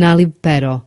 nalipero